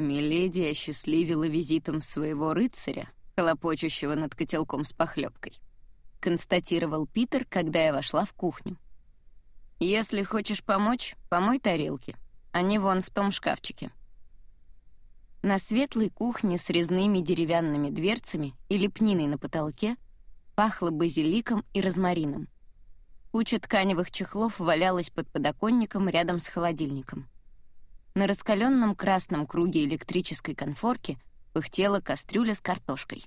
Миледи осчастливила визитом своего рыцаря, хлопочущего над котелком с похлебкой, констатировал Питер, когда я вошла в кухню. «Если хочешь помочь, помой тарелки. Они вон в том шкафчике». На светлой кухне с резными деревянными дверцами и лепниной на потолке пахло базиликом и розмарином. Куча тканевых чехлов валялась под подоконником рядом с холодильником. На раскаленном красном круге электрической конфорки пыхтела кастрюля с картошкой.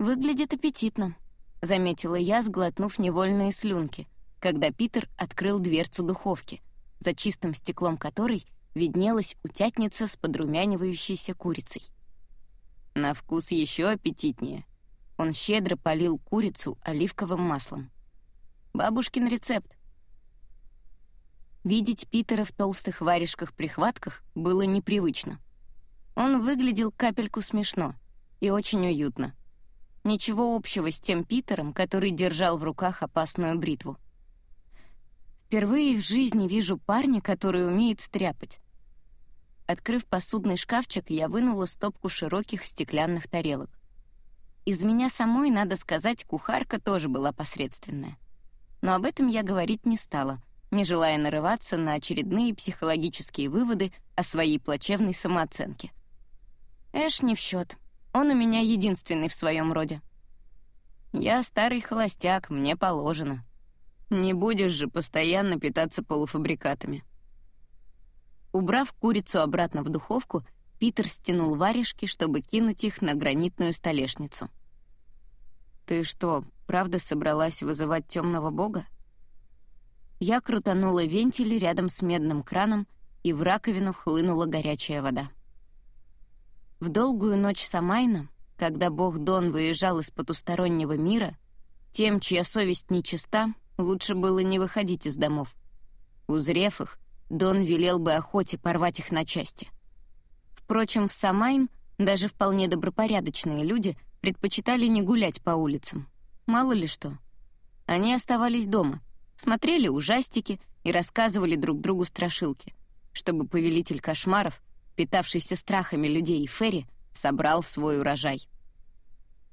«Выглядит аппетитно», — заметила я, сглотнув невольные слюнки, когда Питер открыл дверцу духовки, за чистым стеклом которой — виднелась утятница с подрумянивающейся курицей. На вкус еще аппетитнее. Он щедро полил курицу оливковым маслом. Бабушкин рецепт. Видеть Питера в толстых варежках-прихватках было непривычно. Он выглядел капельку смешно и очень уютно. Ничего общего с тем Питером, который держал в руках опасную бритву. Впервые в жизни вижу парня, который умеет стряпать. Открыв посудный шкафчик, я вынула стопку широких стеклянных тарелок. Из меня самой, надо сказать, кухарка тоже была посредственная. Но об этом я говорить не стала, не желая нарываться на очередные психологические выводы о своей плачевной самооценке. Эш не в счет. Он у меня единственный в своем роде. Я старый холостяк, мне положено. Не будешь же постоянно питаться полуфабрикатами. Убрав курицу обратно в духовку, Питер стянул варежки, чтобы кинуть их на гранитную столешницу. «Ты что, правда собралась вызывать темного бога?» Я крутанула вентили рядом с медным краном, и в раковину хлынула горячая вода. В долгую ночь Самайна, когда бог Дон выезжал из потустороннего мира, тем, чья совесть нечиста, лучше было не выходить из домов. Узрев их, Дон велел бы охоте порвать их на части. Впрочем, в Самайн даже вполне добропорядочные люди предпочитали не гулять по улицам. Мало ли что. Они оставались дома, смотрели ужастики и рассказывали друг другу страшилки, чтобы повелитель кошмаров, питавшийся страхами людей и Ферри, собрал свой урожай.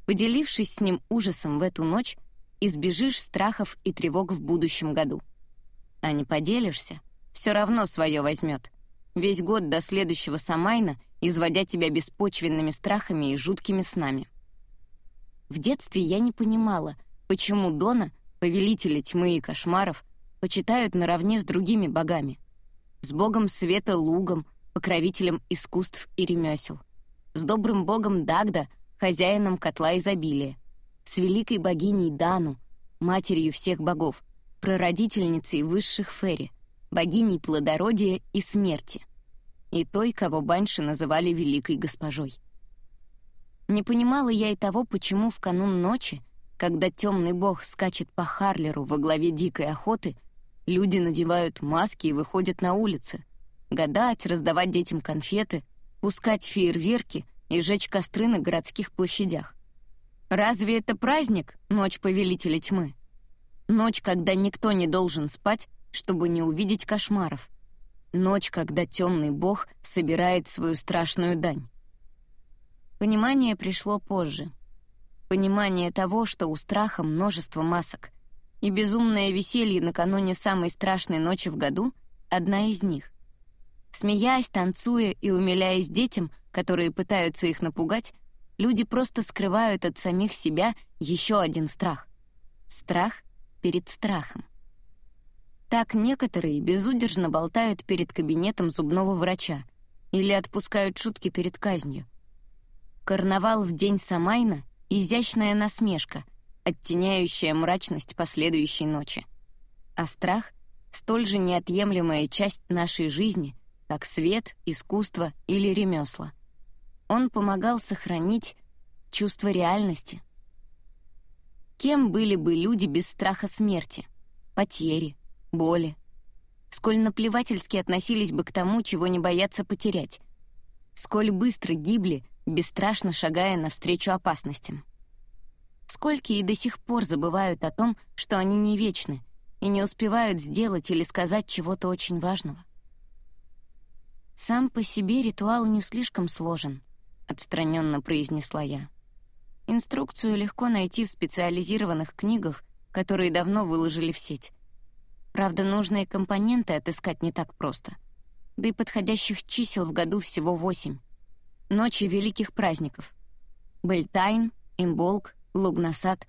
Поделившись с ним ужасом в эту ночь, избежишь страхов и тревог в будущем году. А не поделишься — все равно свое возьмет. Весь год до следующего Самайна, изводя тебя беспочвенными страхами и жуткими снами. В детстве я не понимала, почему Дона, повелителя тьмы и кошмаров, почитают наравне с другими богами. С богом света Лугом, покровителем искусств и ремесел. С добрым богом Дагда, хозяином котла изобилия. С великой богиней Дану, матерью всех богов, прародительницей высших фери богиней плодородия и смерти, и той, кого банши называли Великой Госпожой. Не понимала я и того, почему в канун ночи, когда темный бог скачет по Харлеру во главе дикой охоты, люди надевают маски и выходят на улицы, гадать, раздавать детям конфеты, пускать фейерверки и жечь костры на городских площадях. Разве это праздник, ночь повелителя тьмы? Ночь, когда никто не должен спать, чтобы не увидеть кошмаров. Ночь, когда темный бог собирает свою страшную дань. Понимание пришло позже. Понимание того, что у страха множество масок, и безумное веселье накануне самой страшной ночи в году — одна из них. Смеясь, танцуя и умиляясь детям, которые пытаются их напугать, люди просто скрывают от самих себя еще один страх. Страх перед страхом. Так некоторые безудержно болтают перед кабинетом зубного врача или отпускают шутки перед казнью. Карнавал в день Самайна — изящная насмешка, оттеняющая мрачность последующей ночи. А страх — столь же неотъемлемая часть нашей жизни, как свет, искусство или ремесла. Он помогал сохранить чувство реальности. Кем были бы люди без страха смерти, потери, боли. Сколь наплевательски относились бы к тому, чего не боятся потерять. Сколь быстро гибли, бесстрашно шагая навстречу опасностям. Сколько и до сих пор забывают о том, что они не вечны, и не успевают сделать или сказать чего-то очень важного. «Сам по себе ритуал не слишком сложен», — отстраненно произнесла я. «Инструкцию легко найти в специализированных книгах, которые давно выложили в сеть. Правда, нужные компоненты отыскать не так просто. Да и подходящих чисел в году всего восемь. Ночи великих праздников. Бельтайн, Имболк, Лугнасад.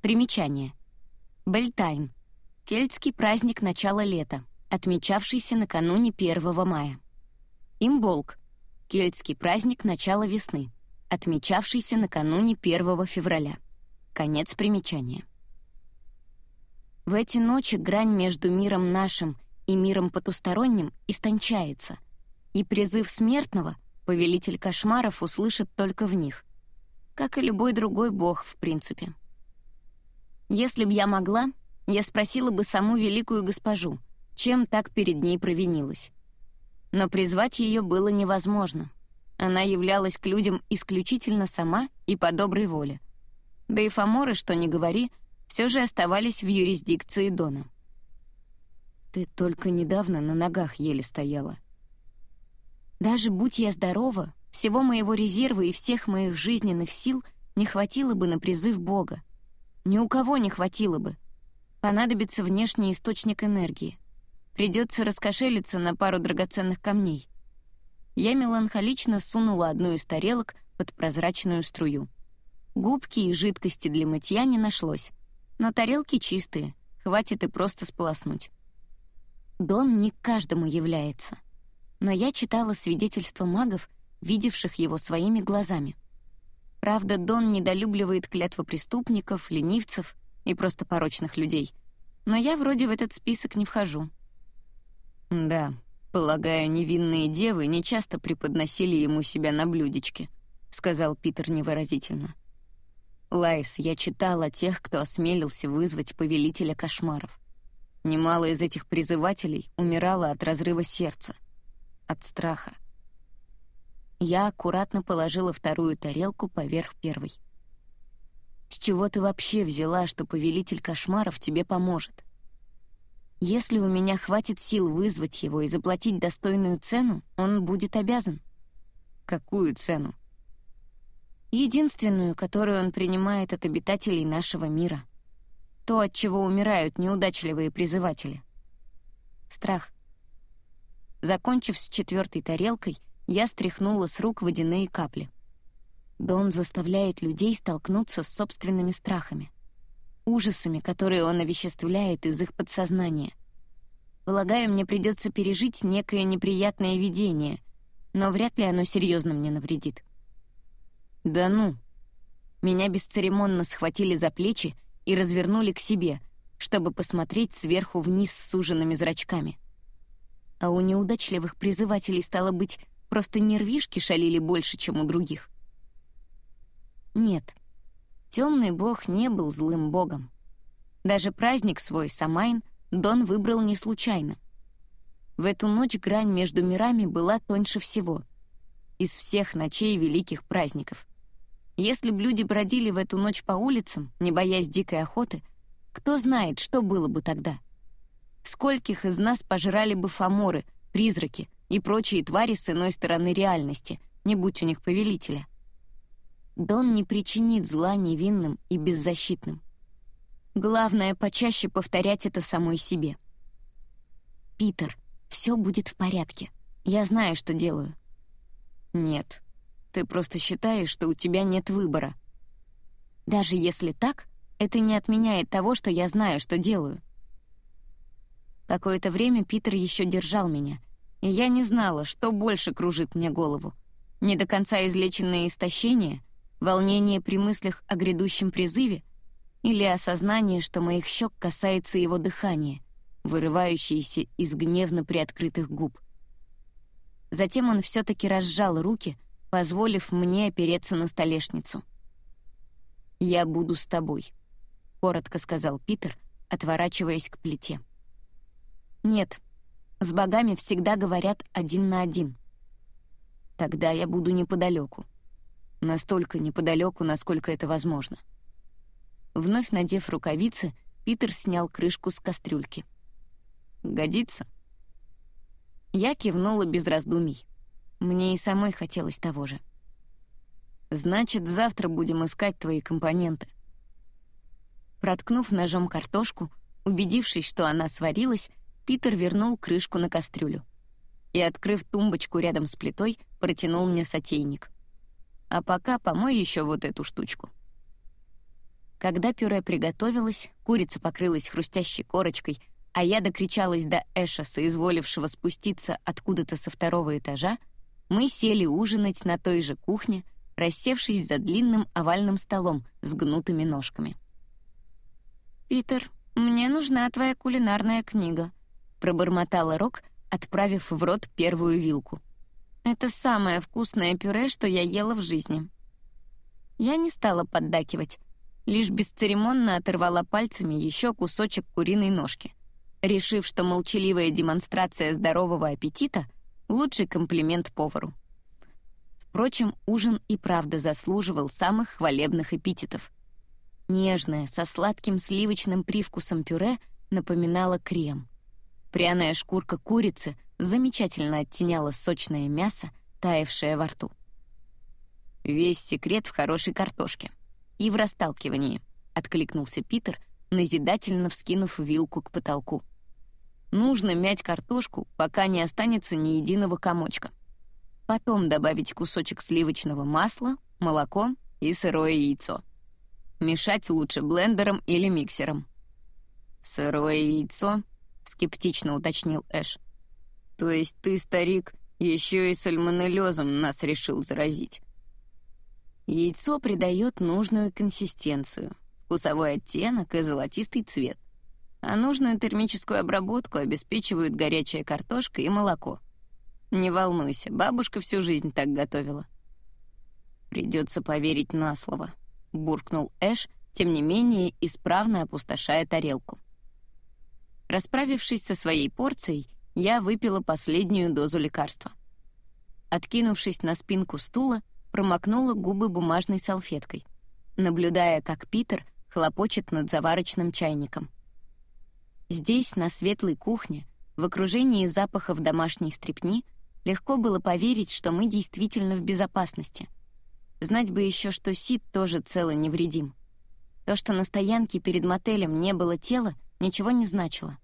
Примечание. Бельтайн — кельтский праздник начала лета, отмечавшийся накануне 1 мая. Имболк — кельтский праздник начала весны, отмечавшийся накануне 1 февраля. Конец примечания. В эти ночи грань между миром нашим и миром потусторонним истончается, и призыв смертного повелитель кошмаров услышит только в них, как и любой другой бог, в принципе. Если б я могла, я спросила бы саму великую госпожу, чем так перед ней провинилась но призвать ее было невозможно. Она являлась к людям исключительно сама и по доброй воле. Да и фаморы, что ни говори, все же оставались в юрисдикции Дона. «Ты только недавно на ногах еле стояла». Даже будь я здорова, всего моего резерва и всех моих жизненных сил не хватило бы на призыв Бога. Ни у кого не хватило бы. Понадобится внешний источник энергии. Придется раскошелиться на пару драгоценных камней. Я меланхолично сунула одну из тарелок под прозрачную струю. Губки и жидкости для мытья не нашлось, но тарелки чистые, хватит и просто сполоснуть. Дон не каждому является, но я читала свидетельства магов, видевших его своими глазами. Правда, Дон недолюбливает клятвопреступников, ленивцев и просто порочных людей, но я вроде в этот список не вхожу. «Да, полагаю, невинные девы нечасто преподносили ему себя на блюдечке», — сказал Питер невыразительно. «Лайс, я читал о тех, кто осмелился вызвать повелителя кошмаров. Немало из этих призывателей умирало от разрыва сердца, от страха. Я аккуратно положила вторую тарелку поверх первой. «С чего ты вообще взяла, что повелитель кошмаров тебе поможет?» Если у меня хватит сил вызвать его и заплатить достойную цену, он будет обязан. Какую цену? Единственную, которую он принимает от обитателей нашего мира. То, от чего умирают неудачливые призыватели. Страх. Закончив с четвертой тарелкой, я стряхнула с рук водяные капли. Дом заставляет людей столкнуться с собственными страхами — ужасами, которые он овеществляет из их подсознания. Полагаю, мне придется пережить некое неприятное видение, но вряд ли оно серьезно мне навредит. Да ну! Меня бесцеремонно схватили за плечи и развернули к себе, чтобы посмотреть сверху вниз с суженными зрачками. А у неудачливых призывателей, стало быть, просто нервишки шалили больше, чем у других. Нет, Темный бог не был злым богом. Даже праздник свой, Самайн, Дон выбрал не случайно. В эту ночь грань между мирами была тоньше всего. Из всех ночей великих праздников. Если б люди бродили в эту ночь по улицам, не боясь дикой охоты, кто знает, что было бы тогда? Скольких из нас пожрали бы фаморы, призраки и прочие твари с иной стороны реальности, не будь у них повелителя? Дон не причинит зла невинным и беззащитным. Главное — почаще повторять это самой себе. «Питер, все будет в порядке. Я знаю, что делаю». «Нет, ты просто считаешь, что у тебя нет выбора». «Даже если так, это не отменяет того, что я знаю, что делаю». Какое-то время Питер еще держал меня, и я не знала, что больше кружит мне голову. Не до конца излеченное истощение — Волнение при мыслях о грядущем призыве или осознание, что моих щек касается его дыхания, вырывающееся из гневно приоткрытых губ. Затем он все-таки разжал руки, позволив мне опереться на столешницу. «Я буду с тобой», — коротко сказал Питер, отворачиваясь к плите. «Нет, с богами всегда говорят один на один. Тогда я буду неподалеку настолько неподалеку, насколько это возможно. Вновь надев рукавицы, Питер снял крышку с кастрюльки. «Годится?» Я кивнула без раздумий. Мне и самой хотелось того же. «Значит, завтра будем искать твои компоненты». Проткнув ножом картошку, убедившись, что она сварилась, Питер вернул крышку на кастрюлю и, открыв тумбочку рядом с плитой, протянул мне сотейник. «А пока помой еще вот эту штучку». Когда пюре приготовилось, курица покрылась хрустящей корочкой, а я докричалась до Эша, соизволившего спуститься откуда-то со второго этажа, мы сели ужинать на той же кухне, рассевшись за длинным овальным столом с гнутыми ножками. «Питер, мне нужна твоя кулинарная книга», — пробормотала Рок, отправив в рот первую вилку. «Это самое вкусное пюре, что я ела в жизни». Я не стала поддакивать, лишь бесцеремонно оторвала пальцами еще кусочек куриной ножки, решив, что молчаливая демонстрация здорового аппетита — лучший комплимент повару. Впрочем, ужин и правда заслуживал самых хвалебных эпитетов. Нежное, со сладким сливочным привкусом пюре напоминало крем. Пряная шкурка курицы замечательно оттеняла сочное мясо, таявшее во рту. Весь секрет в хорошей картошке — и в расталкивании», — откликнулся Питер, назидательно вскинув вилку к потолку. «Нужно мять картошку, пока не останется ни единого комочка. Потом добавить кусочек сливочного масла, молоко и сырое яйцо. Мешать лучше блендером или миксером». «Сырое яйцо?» — скептично уточнил Эш. «То есть ты, старик, еще и сальмонеллезом нас решил заразить?» Яйцо придает нужную консистенцию, вкусовой оттенок и золотистый цвет. А нужную термическую обработку обеспечивают горячая картошка и молоко. Не волнуйся, бабушка всю жизнь так готовила. «Придется поверить на слово», — буркнул Эш, тем не менее исправно опустошая тарелку. Расправившись со своей порцией, я выпила последнюю дозу лекарства. Откинувшись на спинку стула, промокнула губы бумажной салфеткой, наблюдая, как Питер хлопочет над заварочным чайником. Здесь, на светлой кухне, в окружении запахов домашней стрепни, легко было поверить, что мы действительно в безопасности. Знать бы еще, что Сид тоже цел и невредим. То, что на стоянке перед мотелем не было тела, ничего не значило.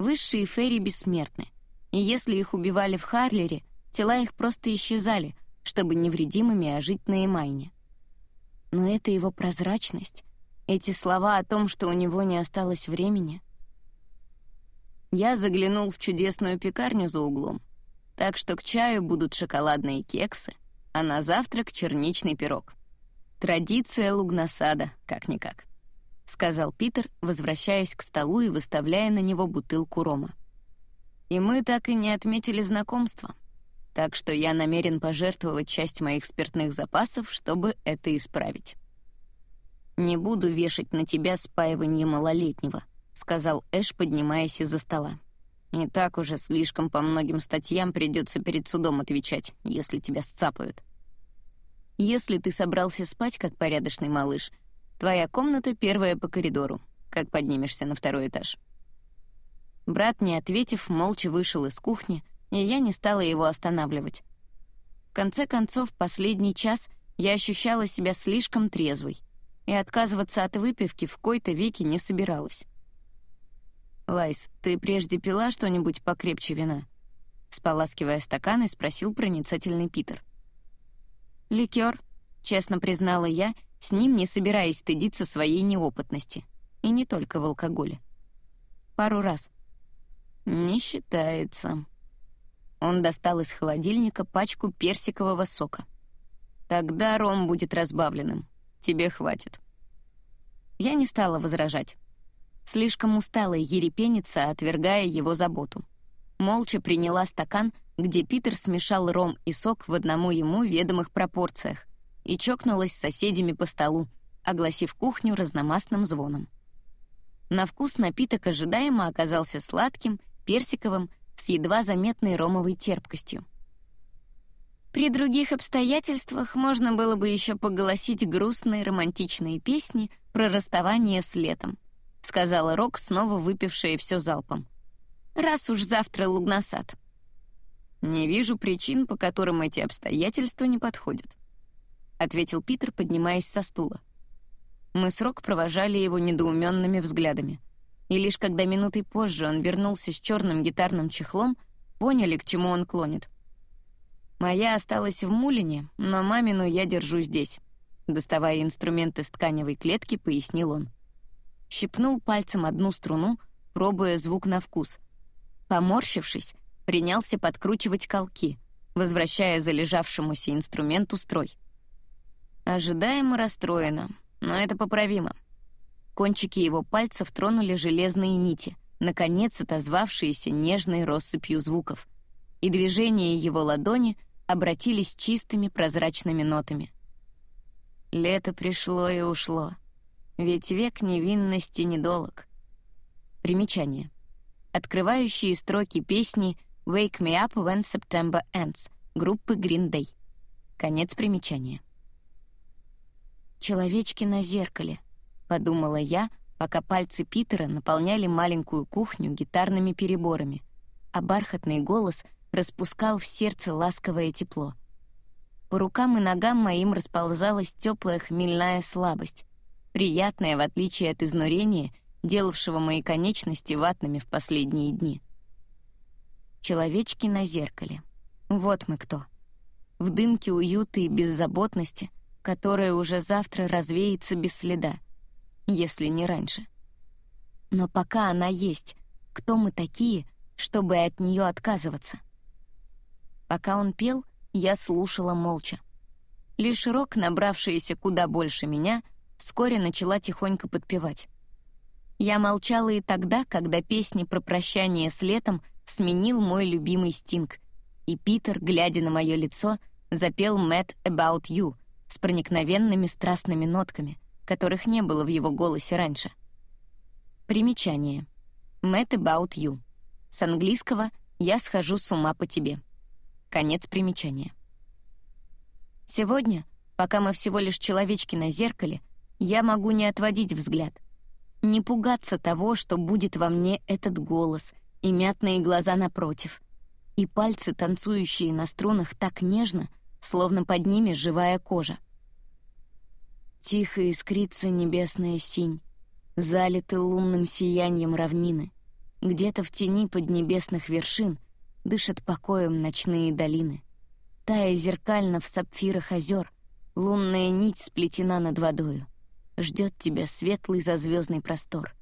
Высшие фейри бессмертны, и если их убивали в Харлере, тела их просто исчезали, чтобы невредимыми ожить на Эмайне. Но это его прозрачность, эти слова о том, что у него не осталось времени. Я заглянул в чудесную пекарню за углом, так что к чаю будут шоколадные кексы, а на завтрак черничный пирог. Традиция лугнасада, как-никак, — сказал Питер, возвращаясь к столу и выставляя на него бутылку рома. И мы так и не отметили знакомства так что я намерен пожертвовать часть моих спиртных запасов, чтобы это исправить. «Не буду вешать на тебя спаивание малолетнего», — сказал Эш, поднимаясь из-за стола. «И так уже слишком по многим статьям придется перед судом отвечать, если тебя сцапают. Если ты собрался спать, как порядочный малыш, твоя комната первая по коридору, как поднимешься на второй этаж». Брат, не ответив, молча вышел из кухни, и я не стала его останавливать. В конце концов, последний час я ощущала себя слишком трезвой, и отказываться от выпивки в кои-то веки не собиралась. «Лайс, ты прежде пила что-нибудь покрепче вина?» Споласкивая стаканы, спросил проницательный Питер. «Ликер», — честно признала я, с ним не собираясь стыдиться своей неопытности. И не только в алкоголе. Пару раз. «Не считается», он достал из холодильника пачку персикового сока. «Тогда ром будет разбавленным. Тебе хватит». Я не стала возражать. Слишком устала ерепениться, отвергая его заботу. Молча приняла стакан, где Питер смешал ром и сок в одному ему ведомых пропорциях, и чокнулась с соседями по столу, огласив кухню разномастным звоном. На вкус напиток ожидаемо оказался сладким, персиковым с едва заметной ромовой терпкостью. При других обстоятельствах можно было бы еще поголосить грустные романтичные песни про расставание с летом, сказала Рок, снова выпившая все залпом. Раз уж завтра лугнасад. «Не вижу причин, по которым эти обстоятельства не подходят», — ответил Питер, поднимаясь со стула. Мы с Рок провожали его недоуменными взглядами. И лишь когда минутой позже он вернулся с черным гитарным чехлом, поняли, к чему он клонит. «Моя осталась в Мулине, но мамину я держу здесь», — доставая инструмент из тканевой клетки, пояснил он. Щипнул пальцем одну струну, пробуя звук на вкус. Поморщившись, принялся подкручивать колки, возвращая залежавшемуся инструменту строй. Ожидаемо расстроена, но это поправимо. Кончики его пальцев тронули железные нити, наконец отозвавшиеся нежной россыпью звуков, и движения его ладони обратились чистыми прозрачными нотами. Лето пришло и ушло, ведь век невинности недолог. Примечание. Открывающие строки песни — «Wake Me Up When September Ends» группы Green Day. Конец примечания. «Человечки на зеркале», — подумала я, пока пальцы Питера наполняли маленькую кухню гитарными переборами, а бархатный голос распускал в сердце ласковое тепло. По рукам и ногам моим расползалась теплая хмельная слабость, приятная в отличие от изнурения, делавшего мои конечности ватными в последние дни. Человечки на зеркале. Вот мы кто. В дымке уюта и беззаботности, которая уже завтра развеется без следа, если не раньше. Но пока она есть, кто мы такие, чтобы от нее отказываться? Пока он пел, я слушала молча. Лишь Рок, набравшаяся куда больше меня, вскоре начала тихонько подпевать. Я молчала и тогда, когда песни про прощание с летом сменил мой любимый Стинг, и Питер, глядя на мое лицо, запел «Mad About You» с проникновенными страстными нотками, которых не было в его голосе раньше. Примечание. «Mad About You». С английского «Я схожу с ума по тебе». Конец примечания. Сегодня, пока мы всего лишь человечки на зеркале, я могу не отводить взгляд, не пугаться того, что будет во мне этот голос — и мятные глаза напротив, и пальцы, танцующие на струнах так нежно, словно под ними живая кожа. Тихо искрится небесная синь, залиты лунным сиянием равнины. Где-то в тени поднебесных вершин дышат покоем ночные долины. Тая зеркально в сапфирах озер, лунная нить сплетена над водою. Ждет тебя светлый зазвездный простор.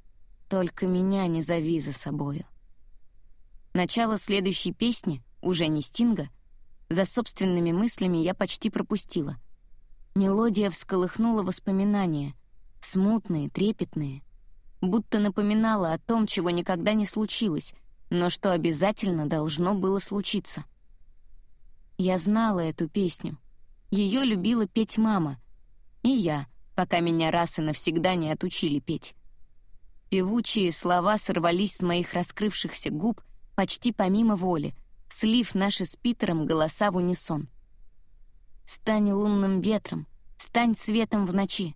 Только меня не зови за собою. Начало следующей песни, уже не Стинга, за собственными мыслями я почти пропустила. Мелодия всколыхнула воспоминания, смутные, трепетные, будто напоминала о том, чего никогда не случилось, но что обязательно должно было случиться. Я знала эту песню. Ее любила петь мама. И я, пока меня раз и навсегда не отучили петь. Певучие слова сорвались с моих раскрывшихся губ почти помимо воли, слив наши с Питером голоса в унисон. «Стань лунным ветром, стань светом в ночи,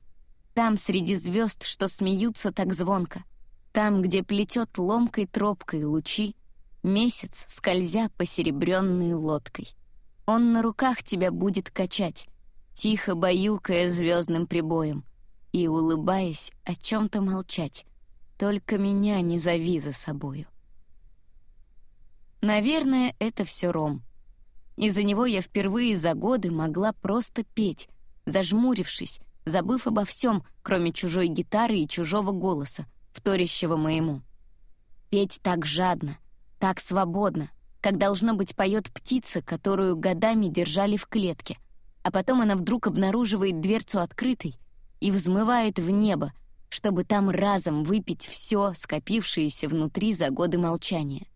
там среди звезд, что смеются так звонко, там, где плетет ломкой тропкой лучи, месяц, скользя посеребренной лодкой. Он на руках тебя будет качать, тихо баюкая звездным прибоем, и, улыбаясь, о чем-то молчать, только меня не зови за собою. Наверное, это все Ром. Из-за него я впервые за годы могла просто петь, зажмурившись, забыв обо всем, кроме чужой гитары и чужого голоса, вторящего моему. Петь так жадно, так свободно, как, должно быть, поет птица, которую годами держали в клетке, а потом она вдруг обнаруживает дверцу открытой и взмывает в небо, чтобы там разом выпить все, скопившееся внутри за годы молчания.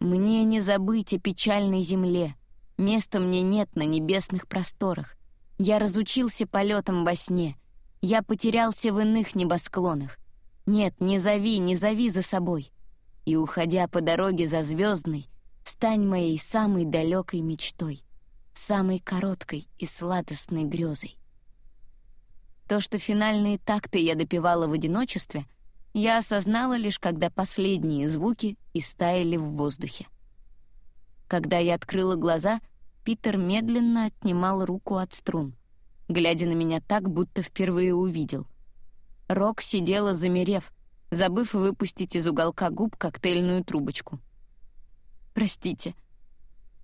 Мне не забыть о печальной земле. Места мне нет на небесных просторах. Я разучился полетам во сне. Я потерялся в иных небосклонах. Нет, не зови, не зови за собой. И, уходя по дороге за звездной, стань моей самой далекой мечтой, самой короткой и сладостной грезой. То, что финальные такты я допевала в одиночестве — я осознала лишь, когда последние звуки истаяли в воздухе. Когда я открыла глаза, Питер медленно отнимал руку от струн, глядя на меня так, будто впервые увидел. Рок сидела, замерев, забыв выпустить из уголка губ коктейльную трубочку. «Простите».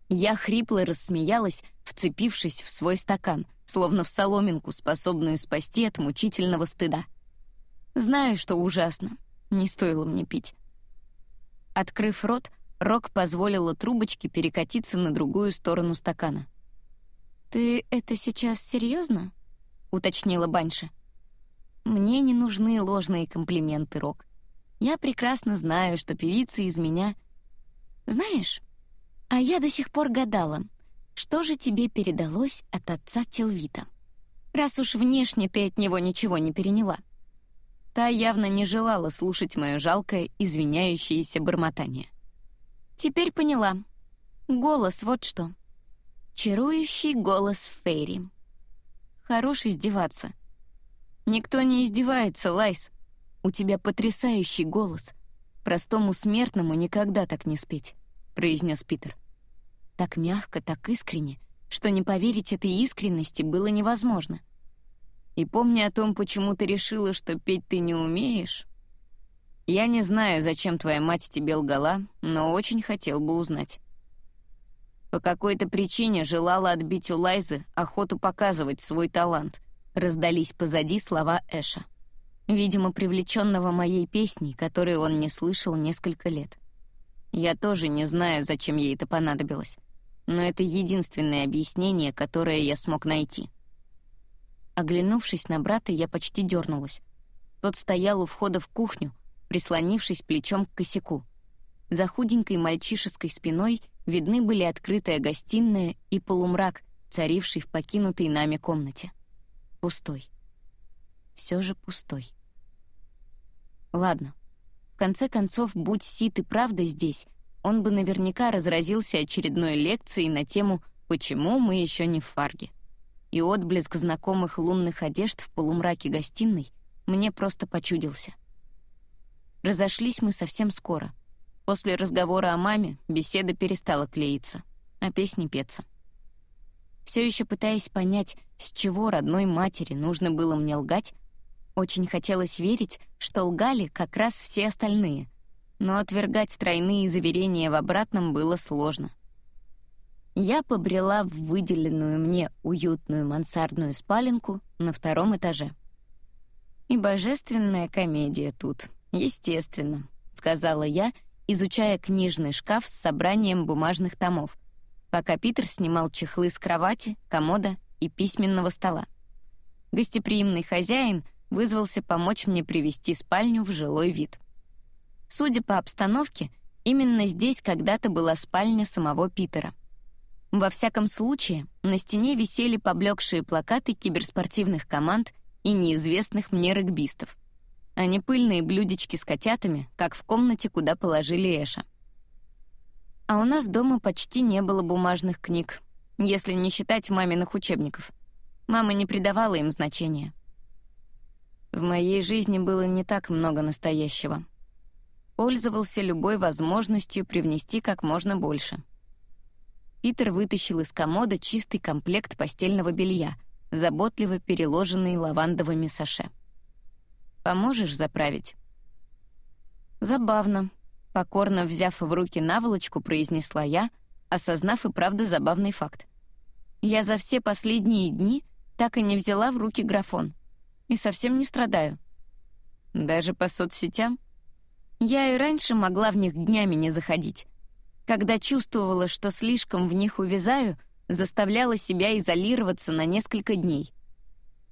Я хрипло рассмеялась, вцепившись в свой стакан, словно в соломинку, способную спасти от мучительного стыда. Знаю, что ужасно. Не стоило мне пить. Открыв рот, Рок позволила трубочке перекатиться на другую сторону стакана. «Ты это сейчас серьезно? уточнила Банша. «Мне не нужны ложные комплименты, Рок. Я прекрасно знаю, что певица из меня... Знаешь, а я до сих пор гадала, что же тебе передалось от отца Телвита, раз уж внешне ты от него ничего не переняла». Та явно не желала слушать мое жалкое, извиняющееся бормотание. Теперь поняла. Голос вот что. Чарующий голос Фейри. Хорош издеваться. Никто не издевается, Лайс. У тебя потрясающий голос. Простому смертному никогда так не спеть, произнес Питер. Так мягко, так искренне, что не поверить этой искренности было невозможно. И помни о том, почему ты решила, что петь ты не умеешь, я не знаю, зачем твоя мать тебе лгала, но очень хотел бы узнать. По какой-то причине желала отбить у Лайзы охоту показывать свой талант. Раздались позади слова Эша. Видимо, привлеченного моей песней, которую он не слышал несколько лет. Я тоже не знаю, зачем ей это понадобилось, но это единственное объяснение, которое я смог найти. Оглянувшись на брата, я почти дернулась. Тот стоял у входа в кухню, прислонившись плечом к косяку. За худенькой мальчишеской спиной видны были открытая гостиная и полумрак, царивший в покинутой нами комнате. Пустой. Все же пустой. Ладно. В конце концов, будь Сит и правда здесь, он бы наверняка разразился очередной лекцией на тему «Почему мы еще не в фарге?». И отблеск знакомых лунных одежд в полумраке гостиной мне просто почудился — Разошлись мы совсем скоро. После разговора о маме беседа перестала клеиться, а песни петься. Все еще пытаясь понять, с чего родной матери нужно было мне лгать, очень хотелось верить, что лгали как раз все остальные, но отвергать тройные заверения в обратном было сложно. Я побрела в выделенную мне уютную мансардную спаленку на втором этаже. И божественная комедия тут — «Естественно», — сказала я, изучая книжный шкаф с собранием бумажных томов, пока Питер снимал чехлы с кровати, комода и письменного стола. Гостеприимный хозяин вызвался помочь мне привести спальню в жилой вид. Судя по обстановке, именно здесь когда-то была спальня самого Питера. Во всяком случае, на стене висели поблекшие плакаты киберспортивных команд и неизвестных мне регбистов — не пыльные блюдечки с котятами, как в комнате, куда положили Эша. А у нас дома почти не было бумажных книг, если не считать маминых учебников. Мама не придавала им значения. В моей жизни было не так много настоящего. Пользовался любой возможностью привнести как можно больше. Питер вытащил из комода чистый комплект постельного белья, заботливо переложенный лавандовыми саше. Поможешь заправить?» «Забавно», — покорно взяв в руки наволочку, произнесла я, осознав и правда забавный факт. «Я за все последние дни так и не взяла в руки графон. И совсем не страдаю. Даже по соцсетям? Я и раньше могла в них днями не заходить. Когда чувствовала, что слишком в них увязаю, заставляла себя изолироваться на несколько дней.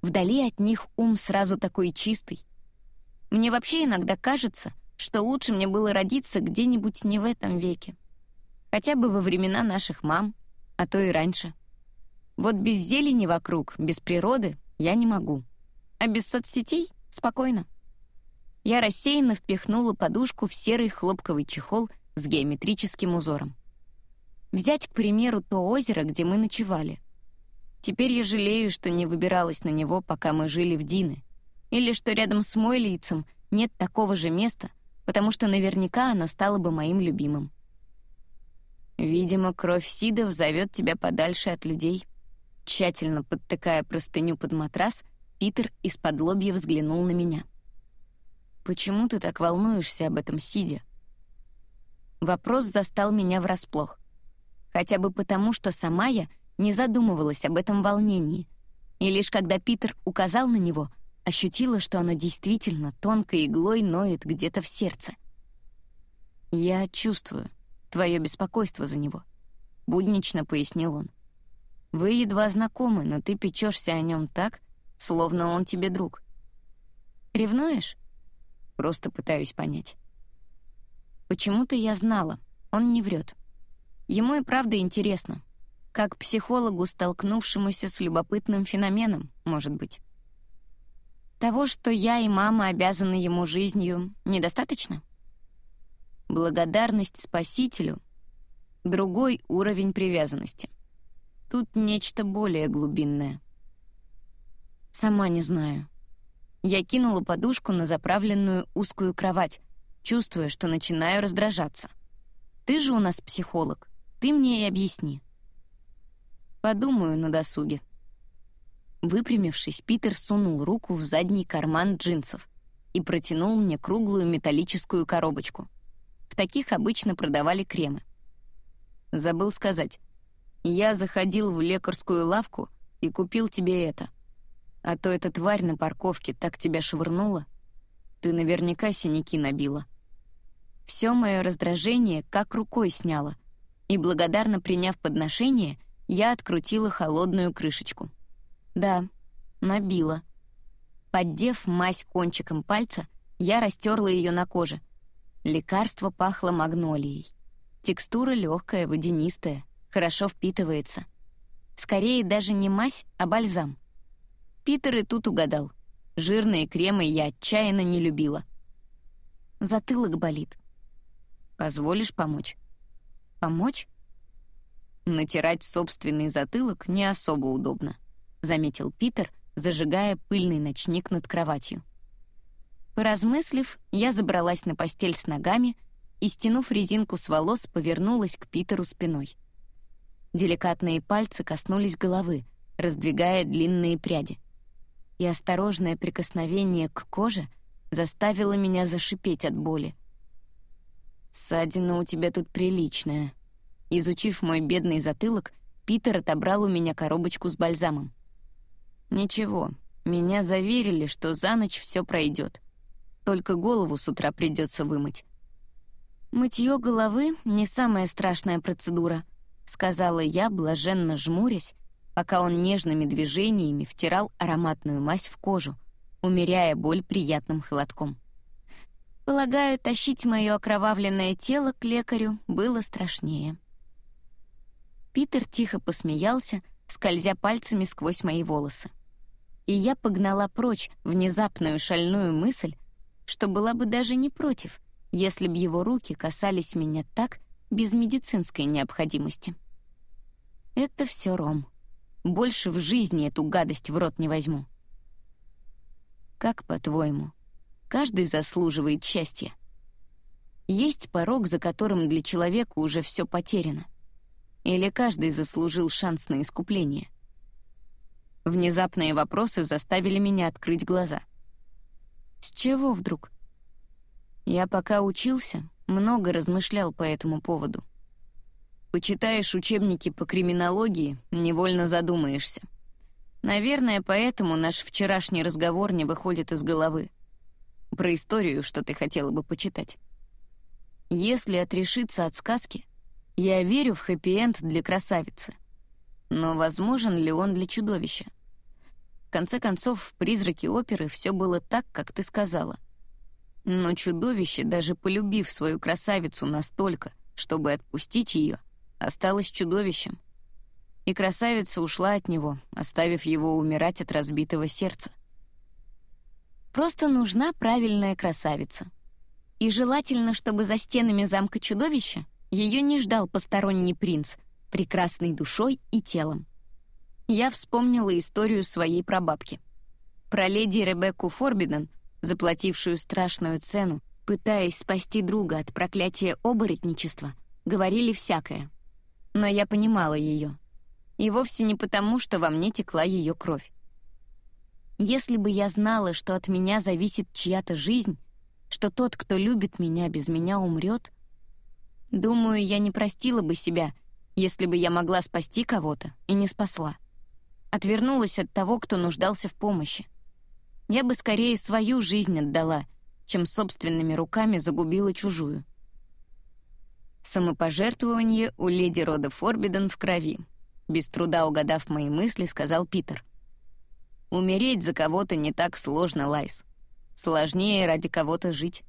Вдали от них ум сразу такой чистый, мне вообще иногда кажется, что лучше мне было родиться где-нибудь не в этом веке. Хотя бы во времена наших мам, а то и раньше. Вот без зелени вокруг, без природы я не могу. А без соцсетей — спокойно. Я рассеянно впихнула подушку в серый хлопковый чехол с геометрическим узором. Взять, к примеру, то озеро, где мы ночевали. Теперь я жалею, что не выбиралась на него, пока мы жили в Дине — или что рядом с Мойлийцем нет такого же места, потому что наверняка оно стало бы моим любимым. Видимо, кровь Сидов зовет тебя подальше от людей. Тщательно подтыкая простыню под матрас, Питер из-под лобья взглянул на меня. «Почему ты так волнуешься об этом, сидя?» Вопрос застал меня врасплох. Хотя бы потому, что сама я не задумывалась об этом волнении. И лишь когда Питер указал на него, ощутила, что оно действительно тонкой иглой ноет где-то в сердце. «Я чувствую твое беспокойство за него», — буднично пояснил он. «Вы едва знакомы, но ты печешься о нем так, словно он тебе друг. Ревнуешь? Просто пытаюсь понять». Почему-то я знала, он не врет. Ему и правда интересно. Как психологу, столкнувшемуся с любопытным феноменом, может быть. Того, что я и мама обязаны ему жизнью, недостаточно? Благодарность Спасителю — другой уровень привязанности. Тут нечто более глубинное. Сама не знаю. Я кинула подушку на заправленную узкую кровать, чувствуя, что начинаю раздражаться. «Ты же у нас психолог. Ты мне и объясни». «Подумаю на досуге». Выпрямившись, Питер сунул руку в задний карман джинсов и протянул мне круглую металлическую коробочку. В таких обычно продавали кремы. Забыл сказать. Я заходил в лекарскую лавку и купил тебе это. А то эта тварь на парковке так тебя швырнула. Ты наверняка синяки набила. Все мое раздражение как рукой сняло, и, благодарно приняв подношение, я открутила холодную крышечку. Да, набила. Поддев мазь кончиком пальца, я растерла ее на коже. Лекарство пахло магнолией. Текстура легкая, водянистая, хорошо впитывается. Скорее даже не мазь, а бальзам. Питер и тут угадал. Жирные кремы я отчаянно не любила. Затылок болит. Позволишь помочь? Помочь? Натирать собственный затылок не особо удобно, заметил Питер, зажигая пыльный ночник над кроватью. Поразмыслив, я забралась на постель с ногами и, стянув резинку с волос, повернулась к Питеру спиной. Деликатные пальцы коснулись головы, раздвигая длинные пряди. И осторожное прикосновение к коже заставило меня зашипеть от боли. «Ссадина у тебя тут приличная». Изучив мой бедный затылок, Питер отобрал у меня коробочку с бальзамом. «Ничего, меня заверили, что за ночь все пройдет. Только голову с утра придется вымыть». «Мытье головы — не самая страшная процедура», — сказала я, блаженно жмурясь, пока он нежными движениями втирал ароматную мазь в кожу, умеряя боль приятным холодком. Полагаю, тащить мое окровавленное тело к лекарю было страшнее. Питер тихо посмеялся, скользя пальцами сквозь мои волосы. И я погнала прочь внезапную шальную мысль, что была бы даже не против, если б его руки касались меня так, без медицинской необходимости. Это все Ром. Больше в жизни эту гадость в рот не возьму. Как по-твоему, Каждый заслуживает счастья. Есть порог, за которым для человека уже все потеряно. Или каждый заслужил шанс на искупление. Внезапные вопросы заставили меня открыть глаза. С чего вдруг? Я пока учился, много размышлял по этому поводу. Почитаешь учебники по криминологии, невольно задумаешься. Наверное, поэтому наш вчерашний разговор не выходит из головы про историю, что ты хотела бы почитать. Если отрешиться от сказки, я верю в хэппи-энд для красавицы. Но возможен ли он для чудовища? В конце концов, в «Призраке оперы» все было так, как ты сказала. Но чудовище, даже полюбив свою красавицу настолько, чтобы отпустить ее, осталось чудовищем. И красавица ушла от него, оставив его умирать от разбитого сердца. Просто нужна правильная красавица. И желательно, чтобы за стенами замка чудовища ее не ждал посторонний принц, прекрасной душой и телом. Я вспомнила историю своей прабабки. Про леди Ребекку Форбиден, заплатившую страшную цену, пытаясь спасти друга от проклятия оборотничества, говорили всякое. Но я понимала ее. И вовсе не потому, что во мне текла ее кровь. Если бы я знала, что от меня зависит чья-то жизнь, что тот, кто любит меня, без меня умрет, думаю, я не простила бы себя, если бы я могла спасти кого-то и не спасла. Отвернулась от того, кто нуждался в помощи. Я бы скорее свою жизнь отдала, чем собственными руками загубила чужую. Самопожертвование у леди рода Форбиден в крови. Без труда угадав мои мысли, сказал Питер. Умереть за кого-то не так сложно, Лайс. Сложнее ради кого-то жить.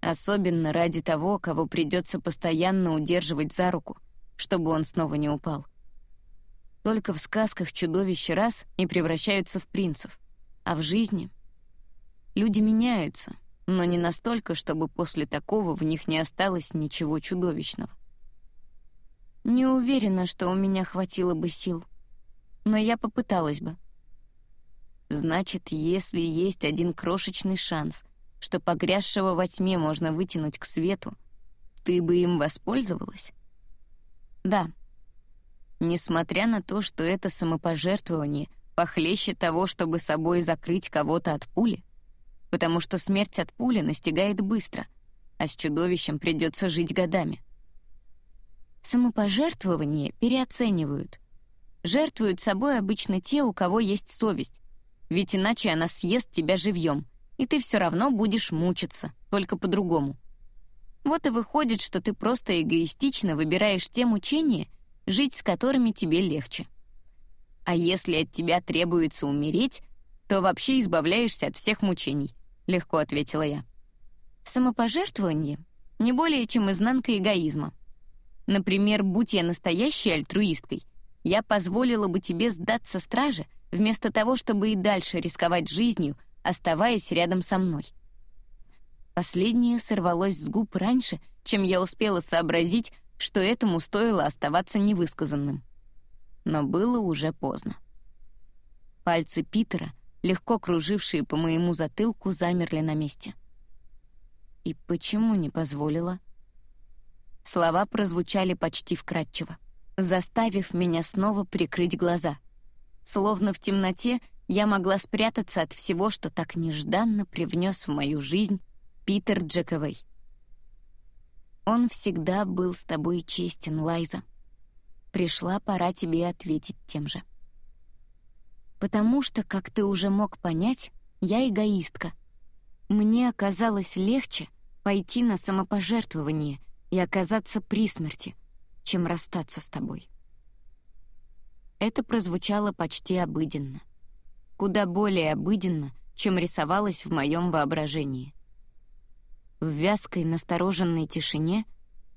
Особенно ради того, кого придется постоянно удерживать за руку, чтобы он снова не упал. Только в сказках чудовища раз и превращаются в принцев, а в жизни люди меняются, но не настолько, чтобы после такого в них не осталось ничего чудовищного. Не уверена, что у меня хватило бы сил, но я попыталась бы. Значит, если есть один крошечный шанс, что погрязшего во тьме можно вытянуть к свету, ты бы им воспользовалась? Да. Несмотря на то, что это самопожертвование похлеще того, чтобы собой закрыть кого-то от пули, потому что смерть от пули настигает быстро, а с чудовищем придется жить годами. Самопожертвование переоценивают. Жертвуют собой обычно те, у кого есть совесть, ведь иначе она съест тебя живьем, и ты все равно будешь мучиться, только по-другому. Вот и выходит, что ты просто эгоистично выбираешь те мучения, жить с которыми тебе легче. А если от тебя требуется умереть, то вообще избавляешься от всех мучений —— легко ответила я. «Самопожертвование — не более чем изнанка эгоизма. Например, будь я настоящей альтруисткой, я позволила бы тебе сдаться страже вместо того, чтобы и дальше рисковать жизнью, оставаясь рядом со мной». Последнее сорвалось с губ раньше, чем я успела сообразить, что этому стоило оставаться невысказанным. Но было уже поздно. Пальцы Питера — легко кружившие по моему затылку, замерли на месте. И почему не позволила? Слова прозвучали почти вкратчиво, заставив меня снова прикрыть глаза. Словно в темноте я могла спрятаться от всего, что так нежданно привнес в мою жизнь Питер Джековой. Он всегда был с тобой честен, Лайза. Пришла пора тебе ответить тем же. Потому что, как ты уже мог понять, я эгоистка. Мне оказалось легче пойти на самопожертвование и оказаться при смерти, чем расстаться с тобой. Это прозвучало почти обыденно. Куда более обыденно, чем рисовалось в моем воображении. В вязкой, настороженной тишине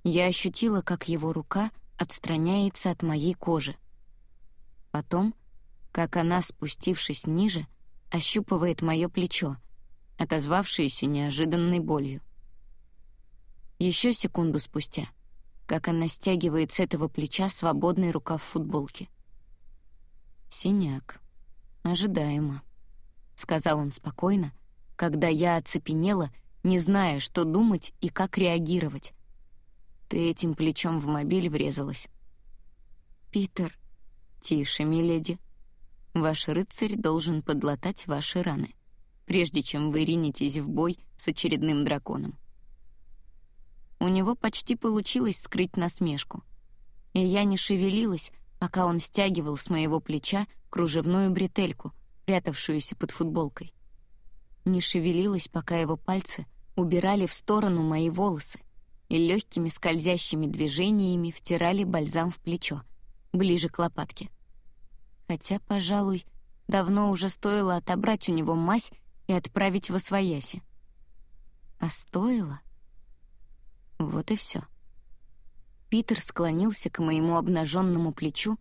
я ощутила, как его рука отстраняется от моей кожи. Потом — как она, спустившись ниже, ощупывает мое плечо, отозвавшееся неожиданной болью. Еще секунду спустя, как она стягивает с этого плеча свободный рукав футболки. «Синяк. Ожидаемо», — сказал он спокойно, когда я оцепенела, не зная, что думать и как реагировать. «Ты этим плечом в мобиль врезалась». «Питер...» «Тише, миледи», Ваш рыцарь должен подлатать ваши раны, прежде чем вы ринетесь в бой с очередным драконом. У него почти получилось скрыть насмешку, и я не шевелилась, пока он стягивал с моего плеча кружевную бретельку, прятавшуюся под футболкой. Не шевелилась, пока его пальцы убирали в сторону мои волосы и легкими скользящими движениями втирали бальзам в плечо, ближе к лопатке хотя, пожалуй, давно уже стоило отобрать у него мазь и отправить в освояси. А стоило? Вот и все. Питер склонился к моему обнаженному плечу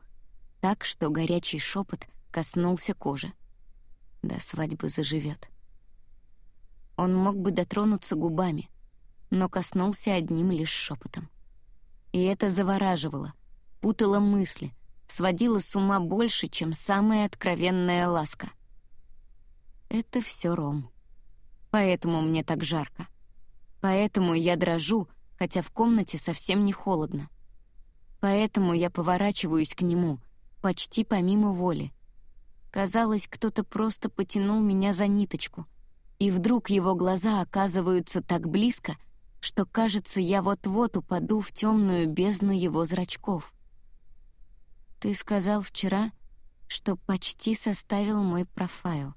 так, что горячий шепот коснулся кожи. До свадьбы заживет. Он мог бы дотронуться губами, но коснулся одним лишь шепотом. И это завораживало, путало мысли — сводила с ума больше, чем самая откровенная ласка. Это все Ром. Поэтому мне так жарко. Поэтому я дрожу, хотя в комнате совсем не холодно. Поэтому я поворачиваюсь к нему, почти помимо воли. Казалось, кто-то просто потянул меня за ниточку, и вдруг его глаза оказываются так близко, что, кажется, я вот-вот упаду в темную бездну его зрачков. «Ты сказал вчера, что почти составил мой профайл.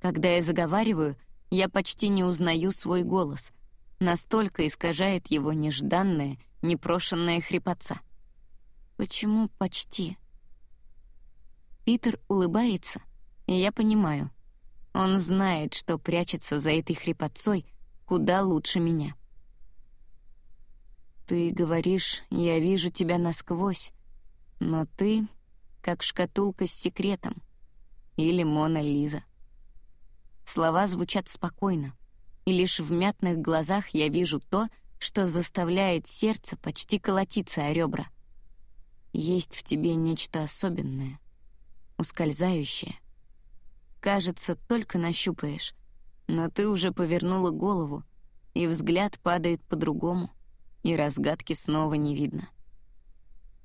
Когда я заговариваю, я почти не узнаю свой голос. Настолько искажает его нежданная, непрошенная хрипотца. Почему почти? Питер улыбается, и я понимаю. Он знает, что прячется за этой хрипотцой куда лучше меня. Ты говоришь, я вижу тебя насквозь, но ты как шкатулка с секретом или Мона Лиза. Слова звучат спокойно, и лишь в мятных глазах я вижу то, что заставляет сердце почти колотиться о ребра. Есть в тебе нечто особенное, ускользающее. Кажется, только нащупаешь, но ты уже повернула голову, и взгляд падает по-другому, и разгадки снова не видно.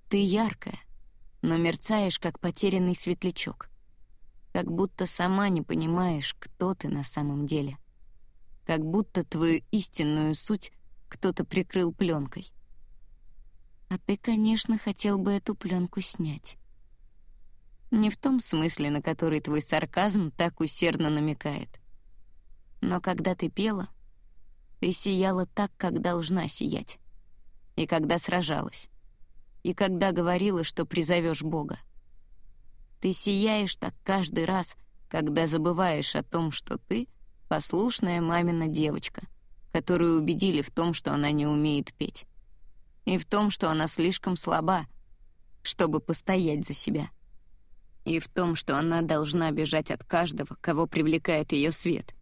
Ты яркая, но мерцаешь, как потерянный светлячок как будто сама не понимаешь, кто ты на самом деле. Как будто твою истинную суть кто-то прикрыл пленкой. А ты, конечно, хотел бы эту пленку снять. Не в том смысле, на который твой сарказм так усердно намекает. Но когда ты пела, ты сияла так, как должна сиять. И когда сражалась. И когда говорила, что призовешь Бога. Ты сияешь так каждый раз, когда забываешь о том, что ты — послушная мамина девочка, которую убедили в том, что она не умеет петь. И в том, что она слишком слаба, чтобы постоять за себя. И в том, что она должна бежать от каждого, кого привлекает ее свет.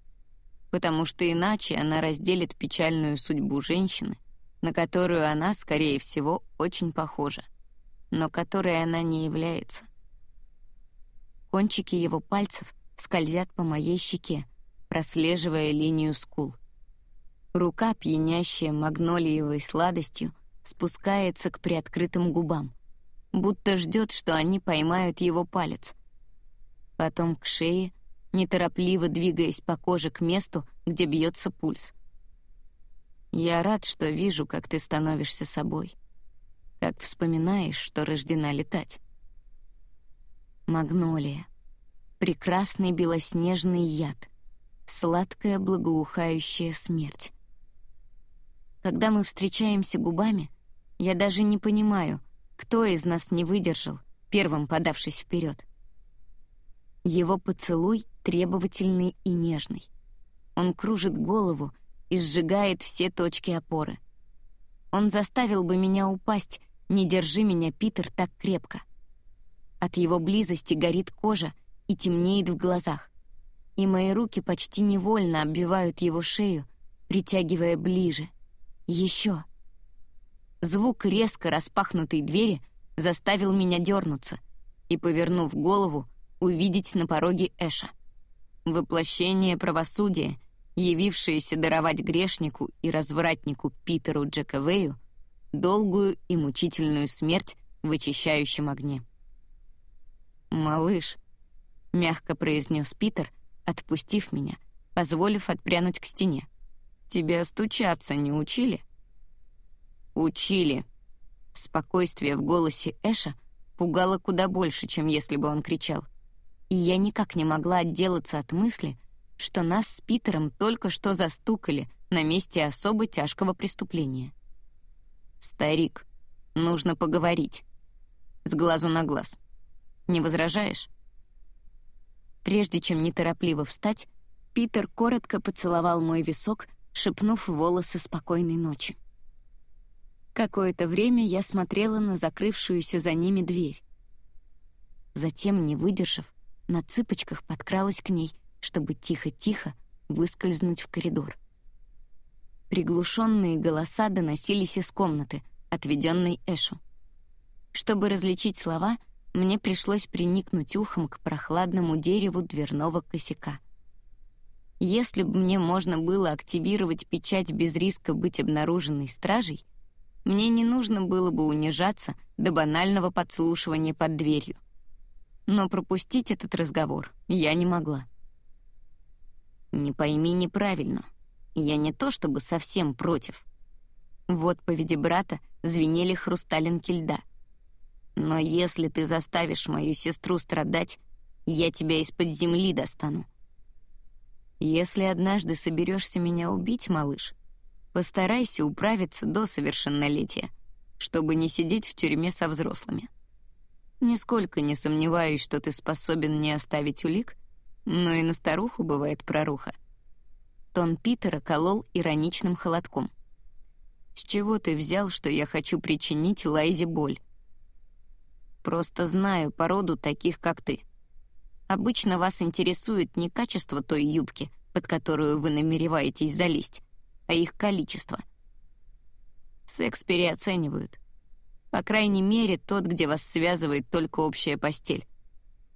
Потому что иначе она разделит печальную судьбу женщины, на которую она, скорее всего, очень похожа, но которой она не является. Кончики его пальцев скользят по моей щеке, прослеживая линию скул. Рука, пьянящая магнолиевой сладостью, спускается к приоткрытым губам, будто ждет, что они поймают его палец. Потом к шее, неторопливо двигаясь по коже к месту, где бьется пульс. Я рад, что вижу, как ты становишься собой, как вспоминаешь, что рождена летать. Магнолия. Прекрасный белоснежный яд. Сладкая благоухающая смерть. Когда мы встречаемся губами, я даже не понимаю, кто из нас не выдержал, первым подавшись вперед. Его поцелуй требовательный и нежный. Он кружит голову и сжигает все точки опоры. Он заставил бы меня упасть, не держи меня, Питер, так крепко. От его близости горит кожа и темнеет в глазах. И мои руки почти невольно обвивают его шею, притягивая ближе. Еще. Звук резко распахнутой двери заставил меня дернуться и, повернув голову, увидеть на пороге Эша. Воплощение правосудия, явившееся даровать грешнику и развратнику Питеру Джековею долгую и мучительную смерть в очищающем огне. «Малыш», — мягко произнес Питер, отпустив меня, позволив отпрянуть к стене. «Тебя стучаться не учили?» «Учили». Спокойствие в голосе Эша пугало куда больше, чем если бы он кричал. И я никак не могла отделаться от мысли, что нас с Питером только что застукали на месте особо тяжкого преступления. «Старик, нужно поговорить. С глазу на глаз». Не возражаешь?» Прежде чем неторопливо встать, Питер коротко поцеловал мой висок, шепнув волосы спокойной ночи. Какое-то время я смотрела на закрывшуюся за ними дверь. Затем, не выдержав, на цыпочках подкралась к ней, чтобы тихо-тихо выскользнуть в коридор. Приглушенные голоса доносились из комнаты, отведенной Эшу. Чтобы различить слова — мне пришлось приникнуть ухом к прохладному дереву дверного косяка. Если бы мне можно было активировать печать без риска быть обнаруженной стражей, мне не нужно было бы унижаться до банального подслушивания под дверью. Но пропустить этот разговор я не могла. Не пойми неправильно. Я не то чтобы совсем против. В отповеди брата звенели хрусталинки льда. Но если ты заставишь мою сестру страдать, я тебя из-под земли достану. Если однажды соберешься меня убить, малыш, постарайся управиться до совершеннолетия, чтобы не сидеть в тюрьме со взрослыми. Нисколько не сомневаюсь, что ты способен не оставить улик, но и на старуху бывает проруха. Тон Питера колол ироничным холодком. «С чего ты взял, что я хочу причинить Лайзе боль?» «Просто знаю породу таких, как ты. Обычно вас интересует не качество той юбки, под которую вы намереваетесь залезть, а их количество. Секс переоценивают. По крайней мере, тот, где вас связывает только общая постель.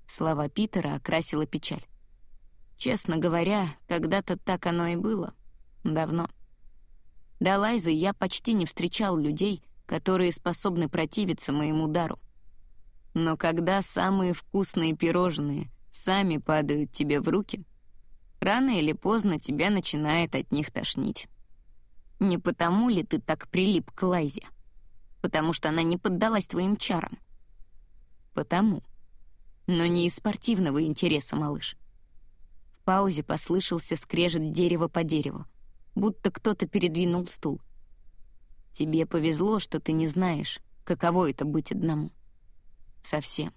Слова Питера окрасила печаль. Честно говоря, когда-то так оно и было. Давно. До Лайзы я почти не встречал людей, которые способны противиться моему дару. Но когда самые вкусные пирожные сами падают тебе в руки, рано или поздно тебя начинает от них тошнить. Не потому ли ты так прилип к Лайзе? Потому что она не поддалась твоим чарам. Потому. Но не из спортивного интереса, малыш. В паузе послышался скрежет дерева по дереву, будто кто-то передвинул стул. Тебе повезло, что ты не знаешь, каково это быть одному. Совсем.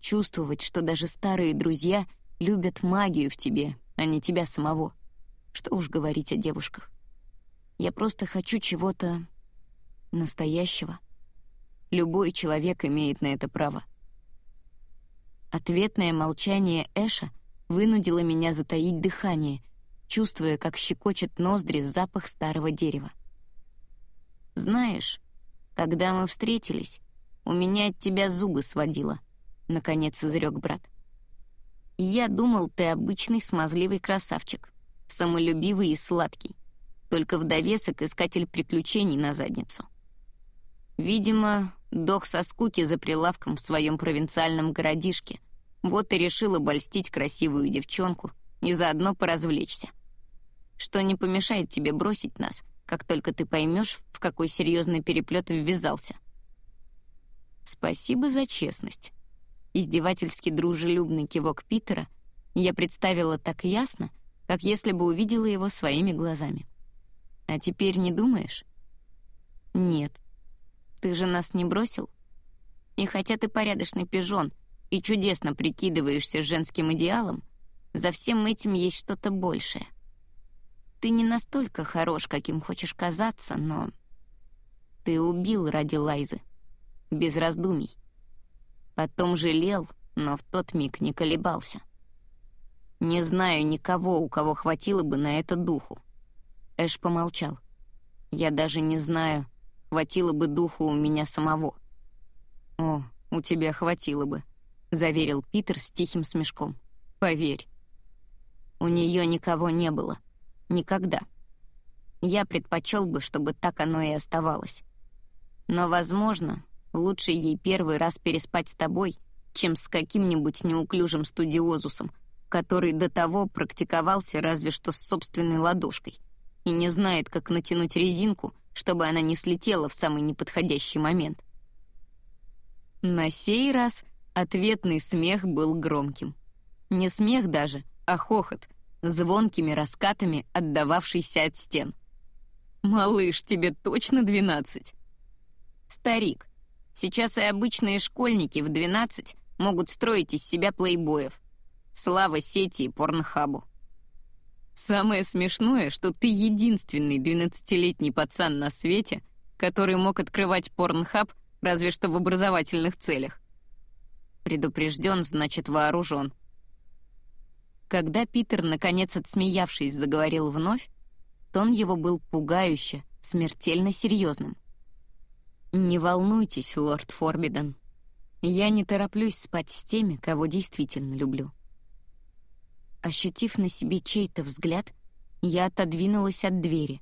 Чувствовать, что даже старые друзья любят магию в тебе, а не тебя самого. Что уж говорить о девушках. Я просто хочу чего-то настоящего. Любой человек имеет на это право. Ответное молчание Эша вынудило меня затаить дыхание, чувствуя, как щекочет ноздри запах старого дерева. «Знаешь, когда мы встретились, у меня от тебя зубы сводило», — наконец изрек брат. «Я думал, ты обычный смазливый красавчик, самолюбивый и сладкий, только в довесок искатель приключений на задницу. Видимо, дох со скуки за прилавком в своем провинциальном городишке, вот и решил обольстить красивую девчонку и заодно поразвлечься. Что не помешает тебе бросить нас, как только ты поймешь, в какой серьезный переплет ввязался. Спасибо за честность издевательски дружелюбный кивок Питера я представила так ясно, как если бы увидела его своими глазами. «А теперь не думаешь?» «Нет. Ты же нас не бросил? И хотя ты порядочный пижон и чудесно прикидываешься женским идеалом, за всем этим есть что-то большее. Ты не настолько хорош, каким хочешь казаться, но... Ты убил ради Лайзы. Без раздумий. Потом жалел, но в тот миг не колебался. Не знаю никого, у кого хватило бы на это духу. Эш помолчал. Я даже не знаю, хватило бы духу у меня самого. О, у тебя хватило бы, заверил Питер с тихим смешком. Поверь. У нее никого не было. Никогда. Я предпочел бы, чтобы так оно и оставалось. Но, возможно, Лучше ей первый раз переспать с тобой, чем с каким-нибудь неуклюжим студиозусом, который до того практиковался разве что с собственной ладошкой и не знает, как натянуть резинку, чтобы она не слетела в самый неподходящий момент. На сей раз ответный смех был громким. Не смех даже, а хохот, звонкими раскатами отдававшийся от стен. «Малыш, тебе точно двенадцать?» «Старик, Сейчас и обычные школьники в 12 могут строить из себя плейбоев. Слава сети и порнхабу. Самое смешное, что ты единственный 12-летний пацан на свете, который мог открывать порнхаб разве что в образовательных целях. Предупрежден, значит вооружен. Когда Питер, наконец отсмеявшись, заговорил вновь, тон его был пугающе, смертельно серьезным. «Не волнуйтесь, лорд Форбиден. Я не тороплюсь спать с теми, кого действительно люблю». Ощутив на себе чей-то взгляд, я отодвинулась от двери,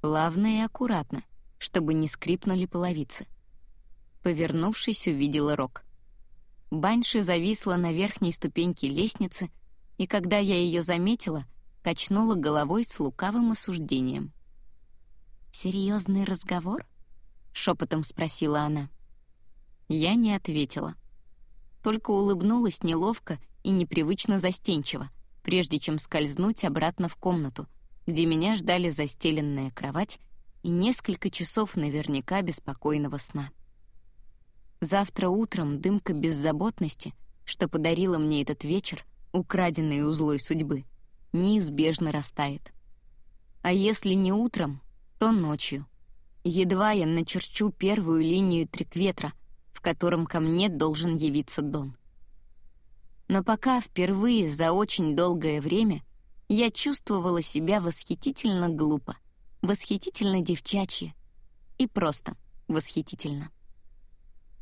плавно и аккуратно, чтобы не скрипнули половицы. Повернувшись, увидела Рок. Банши зависла на верхней ступеньке лестницы, и когда я ее заметила, качнула головой с лукавым осуждением. «Серьезный разговор?» — шепотом спросила она. Я не ответила. Только улыбнулась неловко и непривычно застенчиво, прежде чем скользнуть обратно в комнату, где меня ждали застеленная кровать и несколько часов наверняка беспокойного сна. Завтра утром дымка беззаботности, что подарила мне этот вечер, украденный у злой судьбы, неизбежно растает. А если не утром, то ночью. Едва я начерчу первую линию трикветра, в котором ко мне должен явиться Дон. Но пока впервые за очень долгое время я чувствовала себя восхитительно глупо, восхитительно девчачье и просто восхитительно.